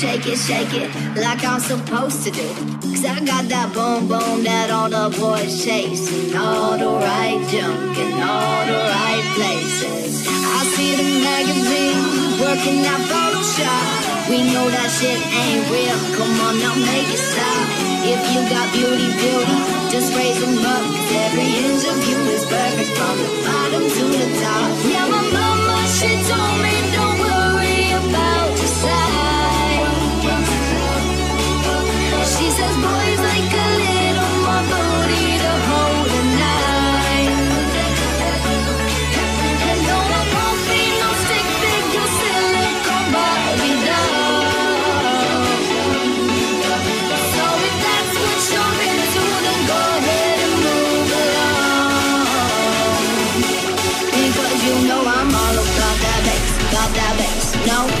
shake it, shake it like I'm supposed to do. Cause I got that boom boom that all the boys chasing. All the right junk in all the right places. I see the magazines working that Photoshop. We know that shit ain't real. Come on now, make it stop. If you got beauty, beauty, just raise them up. Cause every inch of you is perfect from the bottom to the top. Yeah, says boys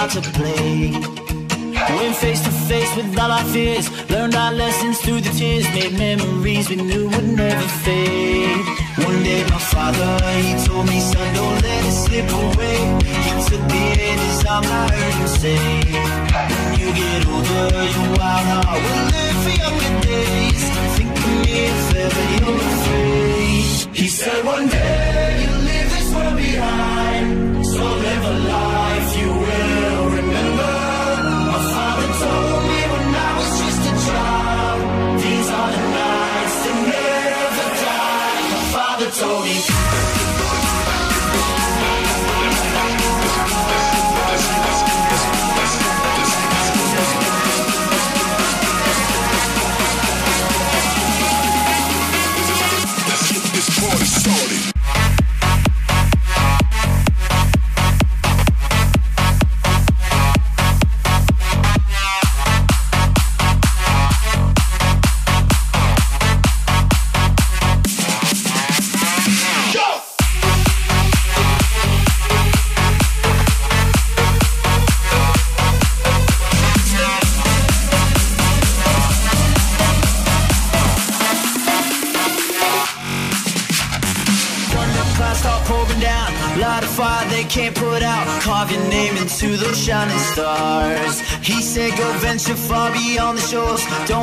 out to play. Went face to face with all our fears. Learned our lessons through the tears. Made memories we knew would never fade. One day my father, he told me, son, don't let it slip away. He took me in his arms, I heard him say, When you get older, your wild heart will live for younger days. Think of me if ever you're afraid. He said, one day you'll leave this world behind. So live a life.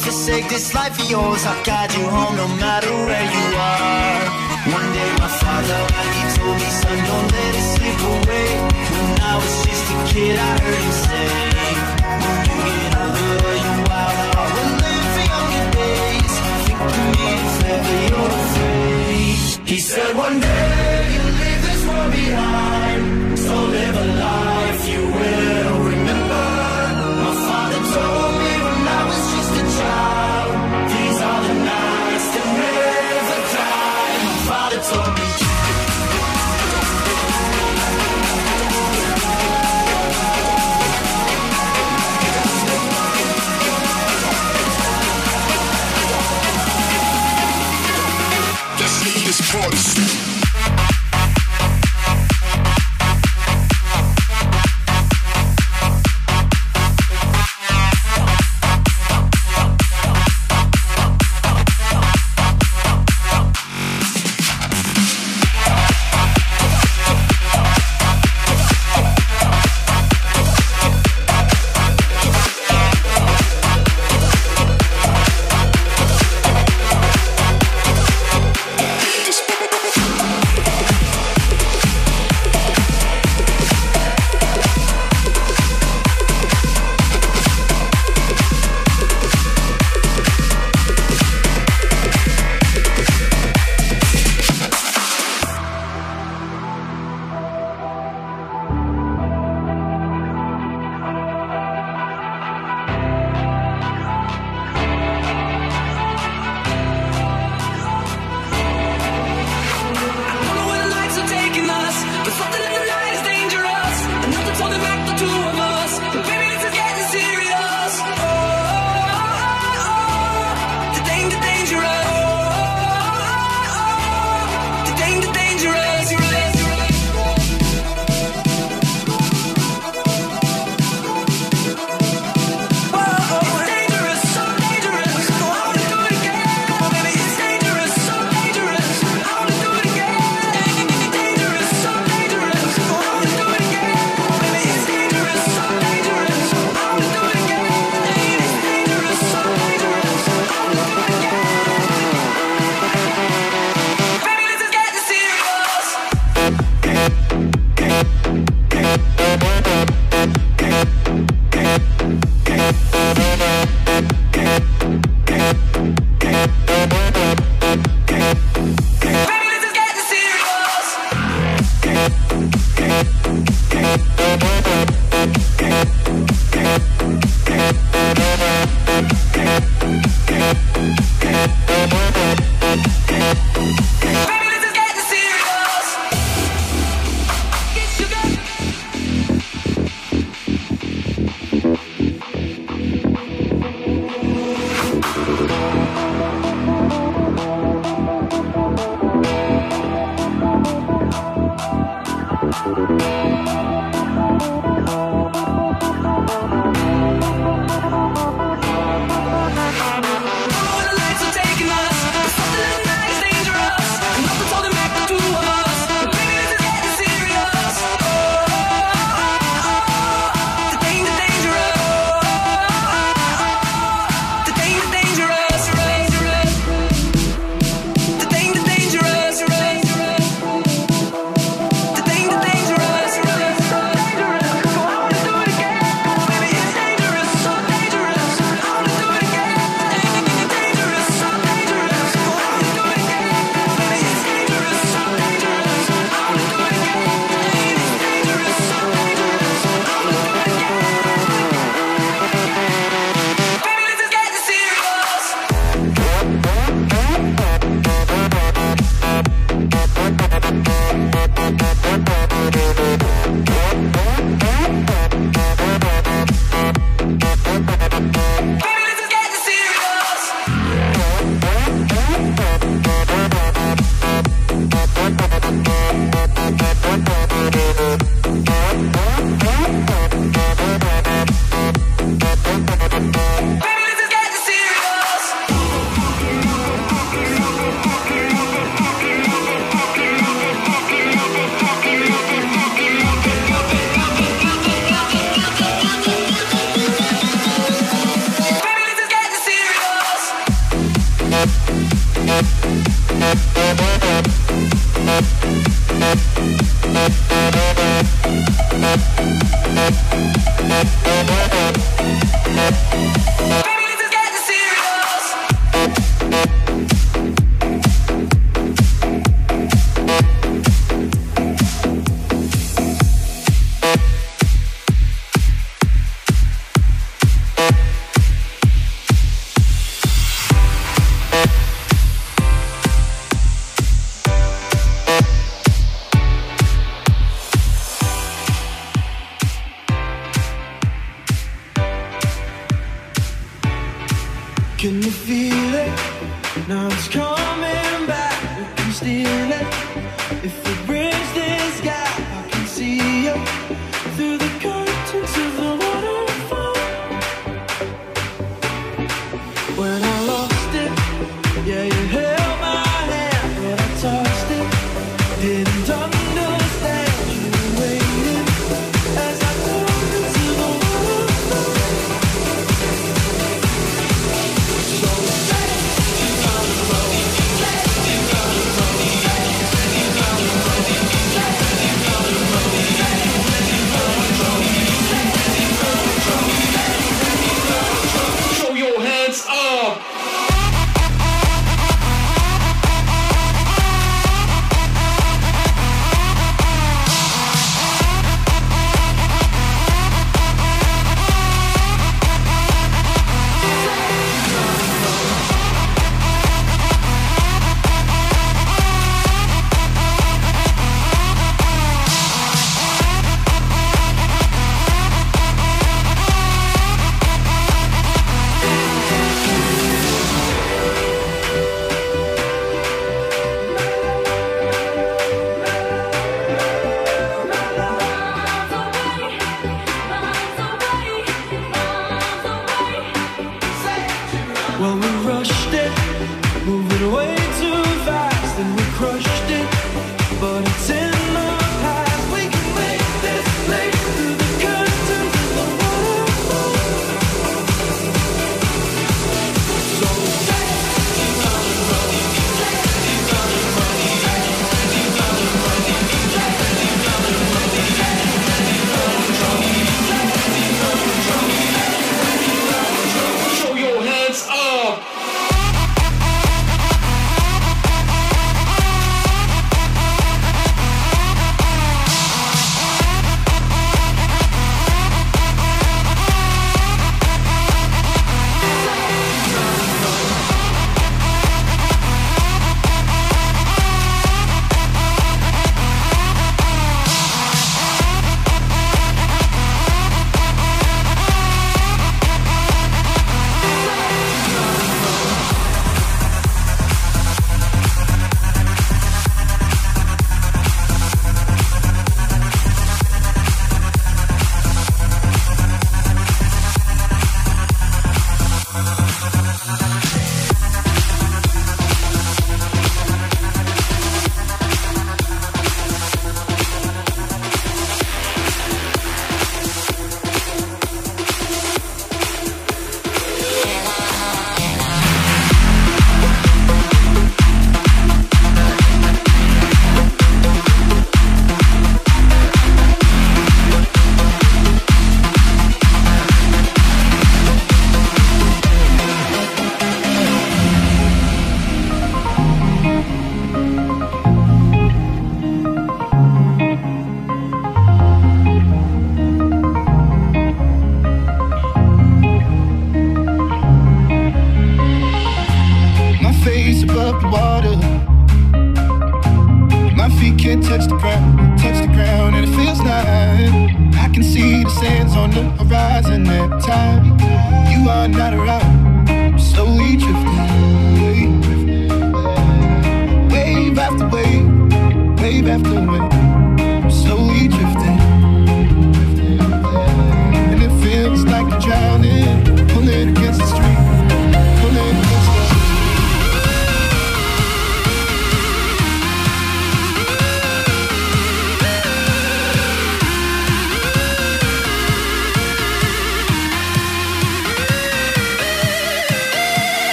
forsake this life of yours. I'll guide you home no matter where you are. One day my father, he told me, son, don't let it slip away. When I was just a kid, I heard him Bye.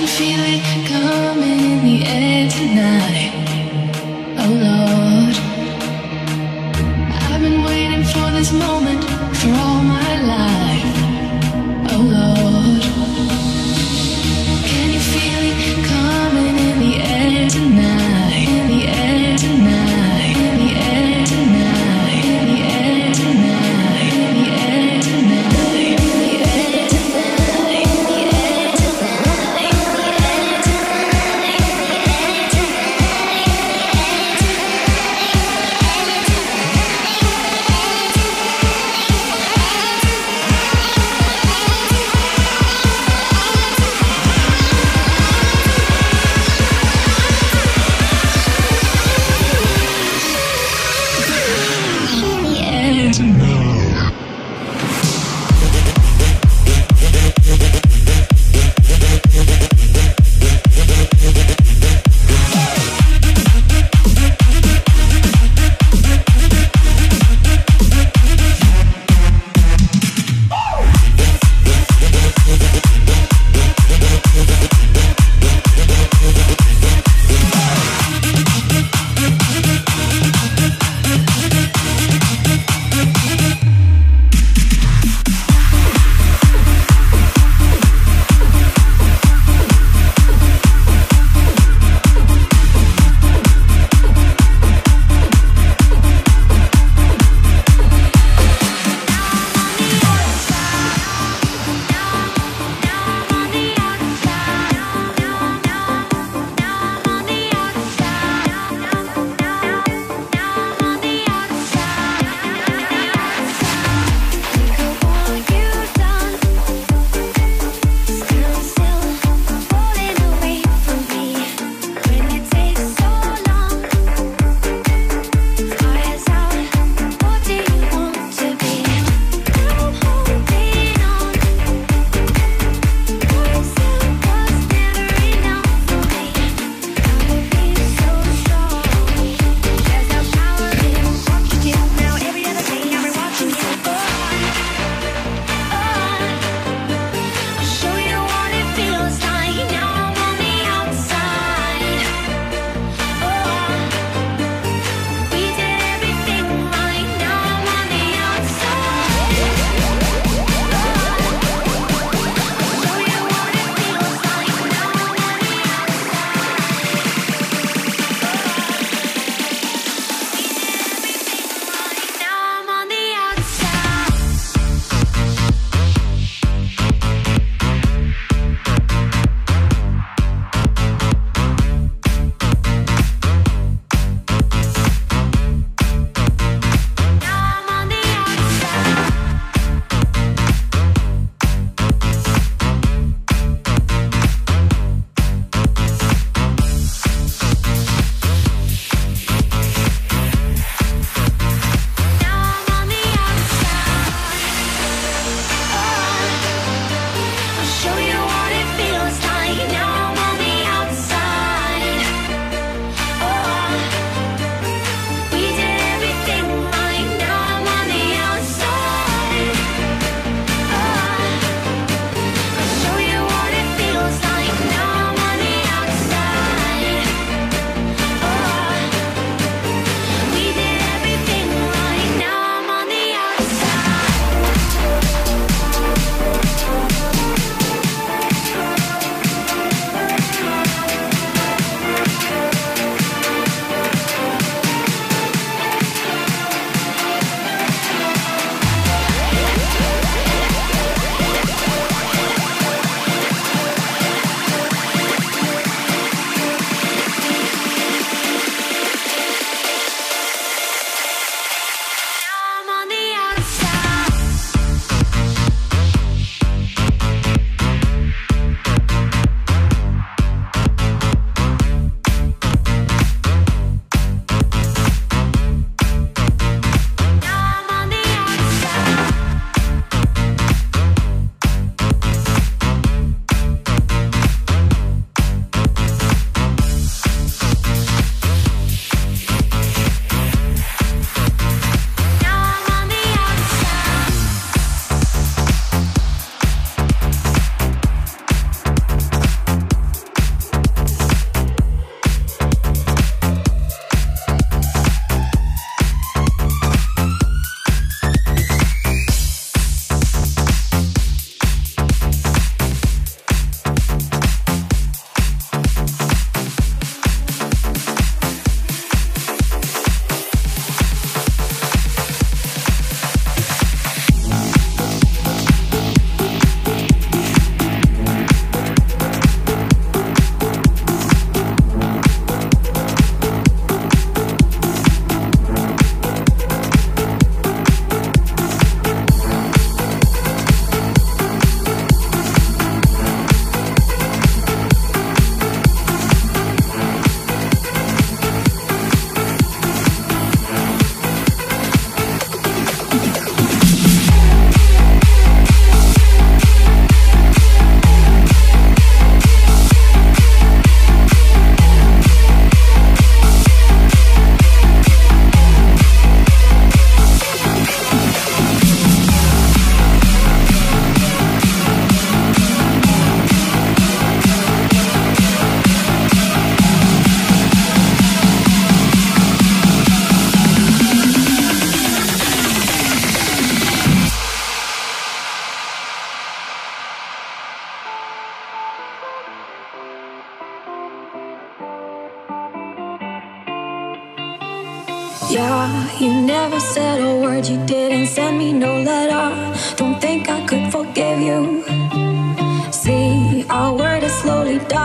Can feel it coming in the air tonight.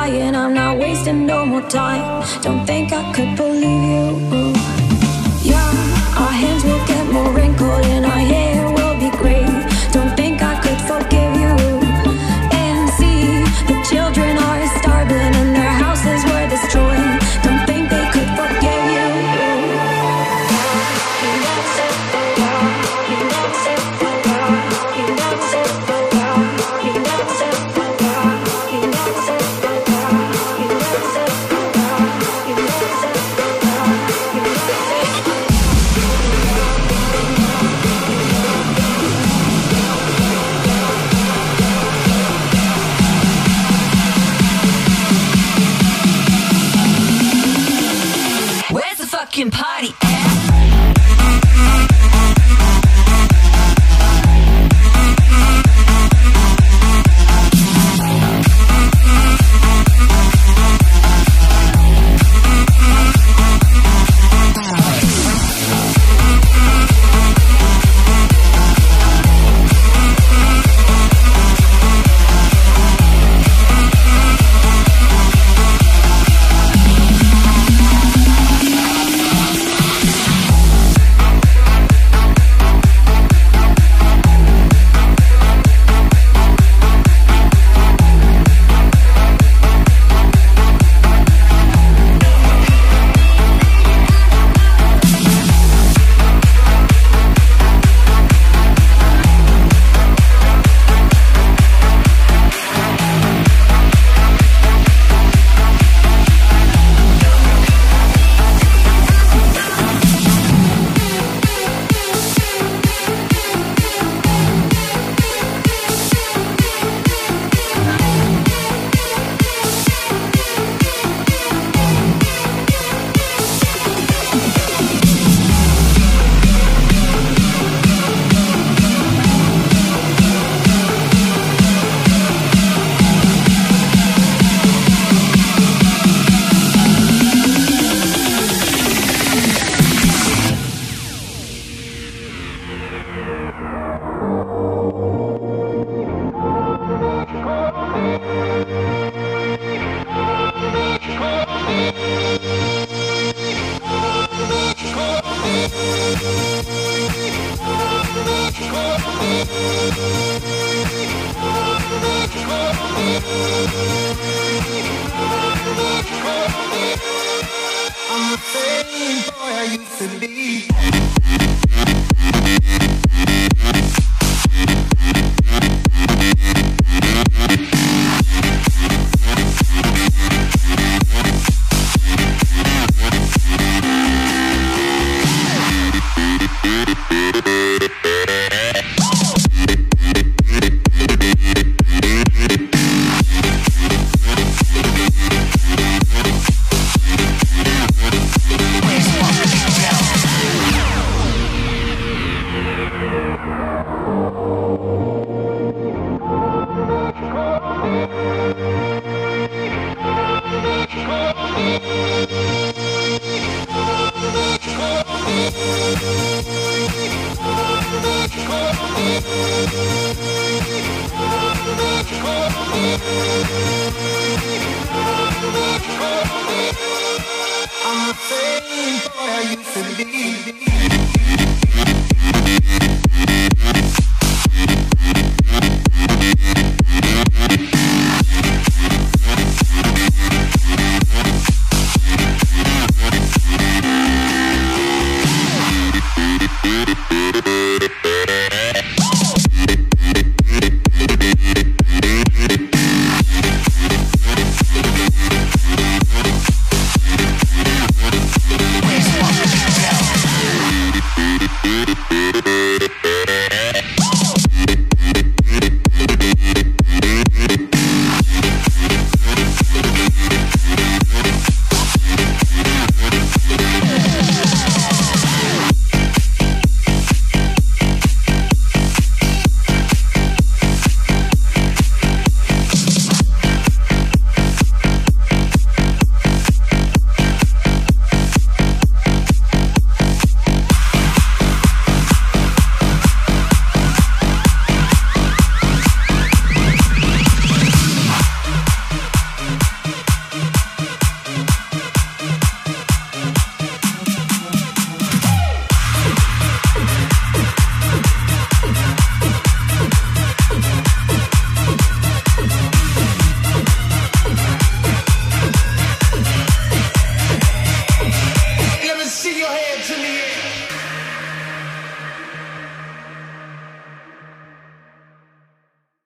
lying, I'm not wasting no more time. Don't think I could believe you.